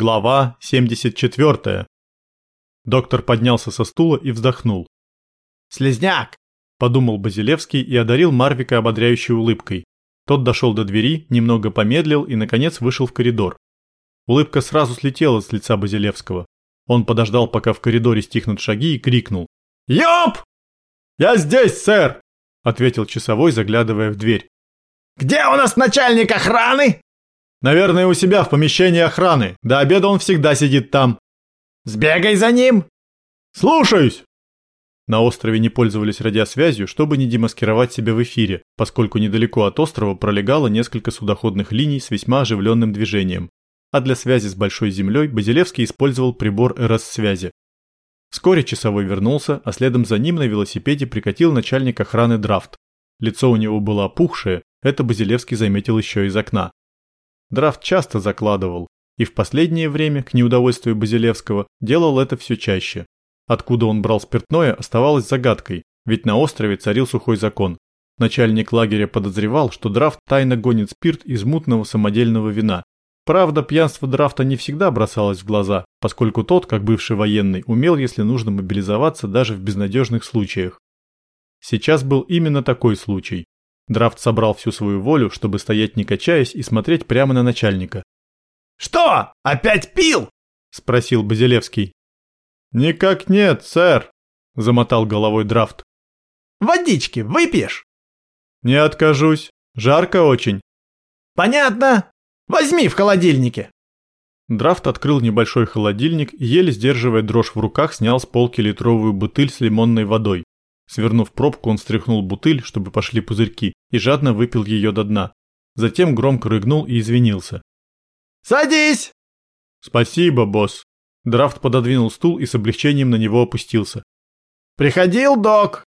Глава 74. Доктор поднялся со стула и вздохнул. «Слизняк!» – подумал Базилевский и одарил Марвика ободряющей улыбкой. Тот дошел до двери, немного помедлил и, наконец, вышел в коридор. Улыбка сразу слетела с лица Базилевского. Он подождал, пока в коридоре стихнут шаги, и крикнул. «Ёп!» «Я здесь, сэр!» – ответил часовой, заглядывая в дверь. «Где у нас начальник охраны?» «Наверное, у себя в помещении охраны. До обеда он всегда сидит там». «Сбегай за ним!» «Слушаюсь!» На острове не пользовались радиосвязью, чтобы не демаскировать себя в эфире, поскольку недалеко от острова пролегало несколько судоходных линий с весьма оживленным движением. А для связи с Большой Землей Базилевский использовал прибор РС-связи. Вскоре часовой вернулся, а следом за ним на велосипеде прикатил начальник охраны Драфт. Лицо у него было опухшее, это Базилевский заметил еще из окна. Драфт часто закладывал, и в последнее время, к неудовольствию Базилевского, делал это все чаще. Откуда он брал спиртное, оставалось загадкой, ведь на острове царил сухой закон. Начальник лагеря подозревал, что Драфт тайно гонит спирт из мутного самодельного вина. Правда, пьянство Драфта не всегда бросалось в глаза, поскольку тот, как бывший военный, умел, если нужно, мобилизоваться даже в безнадежных случаях. Сейчас был именно такой случай. Драфт собрал всю свою волю, чтобы стоять не качаясь и смотреть прямо на начальника. «Что, опять пил?» – спросил Базилевский. «Никак нет, сэр», – замотал головой Драфт. «Водички выпьешь?» «Не откажусь. Жарко очень». «Понятно. Возьми в холодильнике». Драфт открыл небольшой холодильник и, еле сдерживая дрожь в руках, снял с полки литровую бутыль с лимонной водой. Свернув пробку, он стряхнул бутыль, чтобы пошли пузырьки, и жадно выпил ее до дна. Затем громко рыгнул и извинился. «Садись!» «Спасибо, босс». Драфт пододвинул стул и с облегчением на него опустился. «Приходил док?»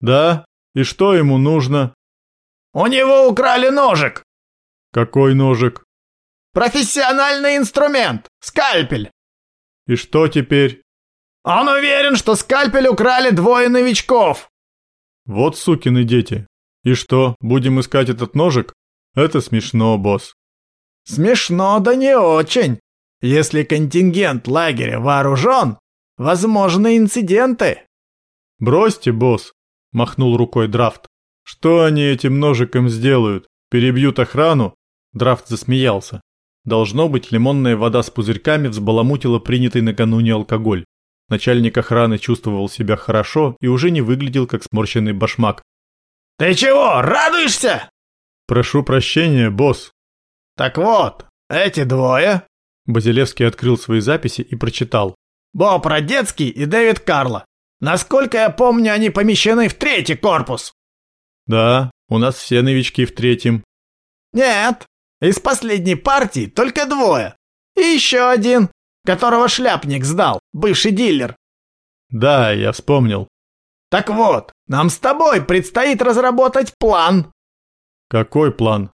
«Да? И что ему нужно?» «У него украли ножик!» «Какой ножик?» «Профессиональный инструмент! Скальпель!» «И что теперь?» Он уверен, что скальпель украли двое новичков. Вот сукины дети. И что, будем искать этот ножик? Это смешно, босс. Смешно, да не очень. Если контингент лагеря вооружен, возможны инциденты. Бросьте, босс, махнул рукой Драфт. Что они этим ножиком сделают? Перебьют охрану? Драфт засмеялся. Должно быть, лимонная вода с пузырьками взбаламутила принятый накануне алкоголь. Начальник охраны чувствовал себя хорошо и уже не выглядел как сморщенный башмак. «Ты чего, радуешься?» «Прошу прощения, босс». «Так вот, эти двое...» Базилевский открыл свои записи и прочитал. «Боб Родецкий и Дэвид Карло. Насколько я помню, они помещены в третий корпус». «Да, у нас все новички в третьем». «Нет, из последней партии только двое. И еще один которого шляпник сдал, бывший дилер. Да, я вспомнил. Так вот, нам с тобой предстоит разработать план. Какой план?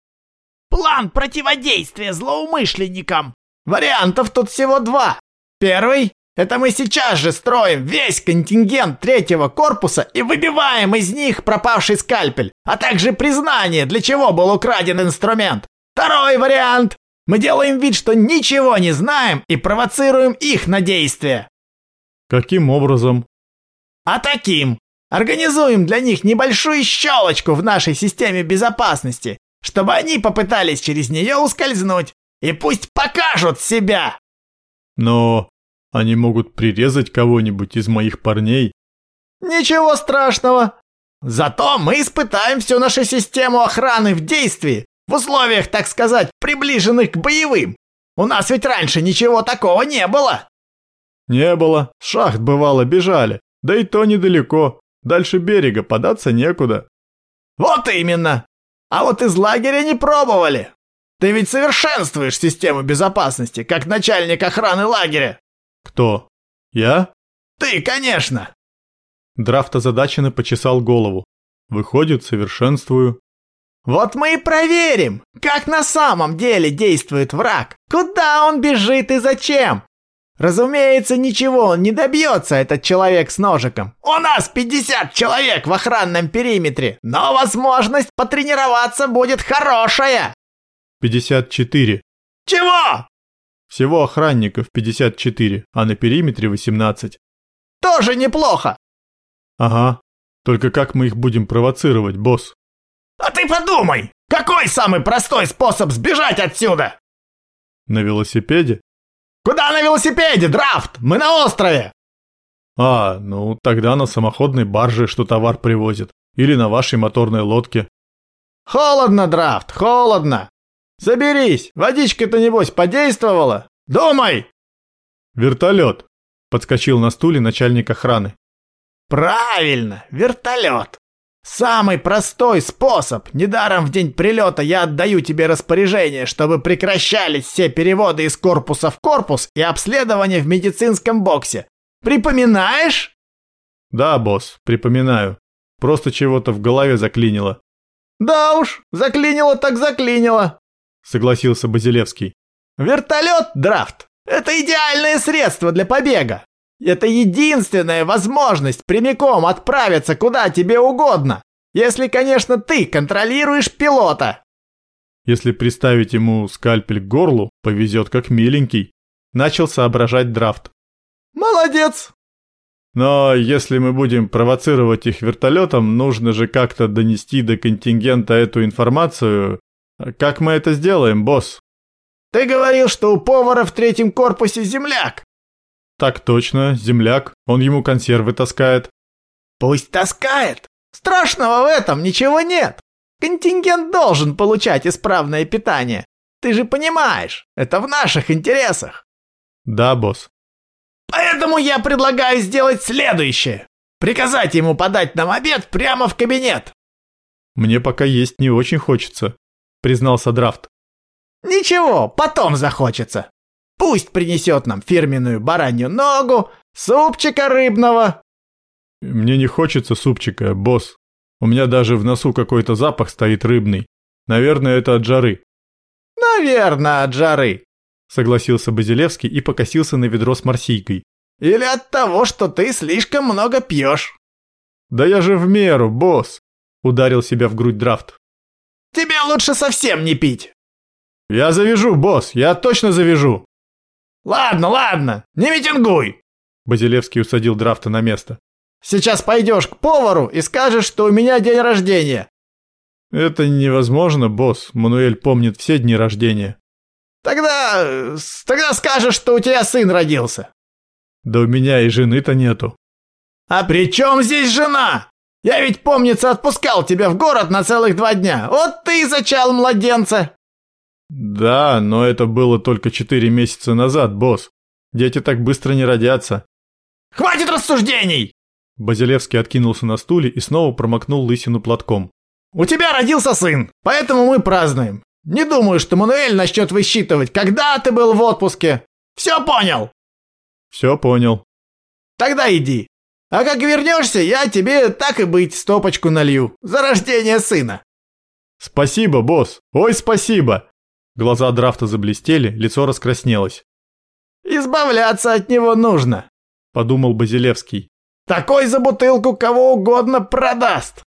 План противодействия злоумышленникам. Вариантов тут всего два. Первый – это мы сейчас же строим весь контингент третьего корпуса и выбиваем из них пропавший скальпель, а также признание, для чего был украден инструмент. Второй вариант мы делаем вид, что ничего не знаем и провоцируем их на действия. Каким образом? А таким. Организуем для них небольшую щелочку в нашей системе безопасности, чтобы они попытались через нее ускользнуть. И пусть покажут себя. Но они могут прирезать кого-нибудь из моих парней. Ничего страшного. Зато мы испытаем всю нашу систему охраны в действии в условиях, так сказать, приближенных к боевым. У нас ведь раньше ничего такого не было. Не было. Шахт бывало бежали. Да и то недалеко. Дальше берега податься некуда. Вот именно. А вот из лагеря не пробовали. Ты ведь совершенствуешь систему безопасности, как начальник охраны лагеря. Кто? Я? Ты, конечно. Драфт озадаченно почесал голову. Выходит, совершенствую. Вот мы и проверим, как на самом деле действует враг, куда он бежит и зачем. Разумеется, ничего он не добьется, этот человек с ножиком. У нас 50 человек в охранном периметре, но возможность потренироваться будет хорошая. 54. Чего? Всего охранников 54, а на периметре 18. Тоже неплохо. Ага. Только как мы их будем провоцировать, босс? А ты подумай, какой самый простой способ сбежать отсюда? На велосипеде? Куда на велосипеде, Драфт? Мы на острове. А, ну тогда на самоходной барже, что товар привозит. Или на вашей моторной лодке. Холодно, Драфт, холодно. Заберись, водичка-то небось подействовала. Думай! Вертолет. Подскочил на стуле начальник охраны. Правильно, вертолет. Самый простой способ. Недаром в день прилета я отдаю тебе распоряжение, чтобы прекращались все переводы из корпуса в корпус и обследование в медицинском боксе. Припоминаешь? Да, босс, припоминаю. Просто чего-то в голове заклинило. Да уж, заклинило так заклинило, согласился Базилевский. Вертолет, драфт, это идеальное средство для побега. Это единственная возможность прямиком отправиться куда тебе угодно. Если, конечно, ты контролируешь пилота. Если приставить ему скальпель к горлу, повезет как миленький. Начал соображать драфт. Молодец! Но если мы будем провоцировать их вертолетом, нужно же как-то донести до контингента эту информацию. Как мы это сделаем, босс? Ты говорил, что у повара в третьем корпусе земляк. Так точно, земляк. Он ему консервы таскает. Пусть таскает. Страшного в этом ничего нет. Контингент должен получать исправное питание. Ты же понимаешь, это в наших интересах. Да, босс. Поэтому я предлагаю сделать следующее. Приказать ему подать нам обед прямо в кабинет. Мне пока есть не очень хочется, признался Драфт. Ничего, потом захочется. Пусть принесет нам фирменную баранью ногу, супчика рыбного. Мне не хочется супчика, босс. У меня даже в носу какой-то запах стоит рыбный. Наверное, это от жары. Наверное, от жары согласился Базилевский и покосился на ведро с морсийкой. Или от того, что ты слишком много пьешь. Да я же в меру, босс, ударил себя в грудь драфт. Тебе лучше совсем не пить. Я завяжу, босс, я точно завяжу. Ладно, ладно, не митингуй. Базилевский усадил драфта на место. Сейчас пойдешь к повару и скажешь, что у меня день рождения. Это невозможно, босс. Мануэль помнит все дни рождения. Тогда... тогда скажешь, что у тебя сын родился. Да у меня и жены-то нету. А при чем здесь жена? Я ведь, помнится, отпускал тебя в город на целых два дня. Вот ты и зачал младенца. Да, но это было только четыре месяца назад, босс. Дети так быстро не родятся. Хватит рассуждений! Базилевский откинулся на стуле и снова промокнул лысину платком. У тебя родился сын, поэтому мы празднуем. Не думаю, что Мануэль начнет высчитывать, когда ты был в отпуске. Все понял? Все понял. Тогда иди. А как вернешься, я тебе, так и быть, стопочку налью. За рождение сына. Спасибо, босс. Ой, спасибо. Глаза драфта заблестели, лицо раскраснелось. Избавляться от него нужно, подумал Базилевский. Такой за бутылку кого угодно продаст.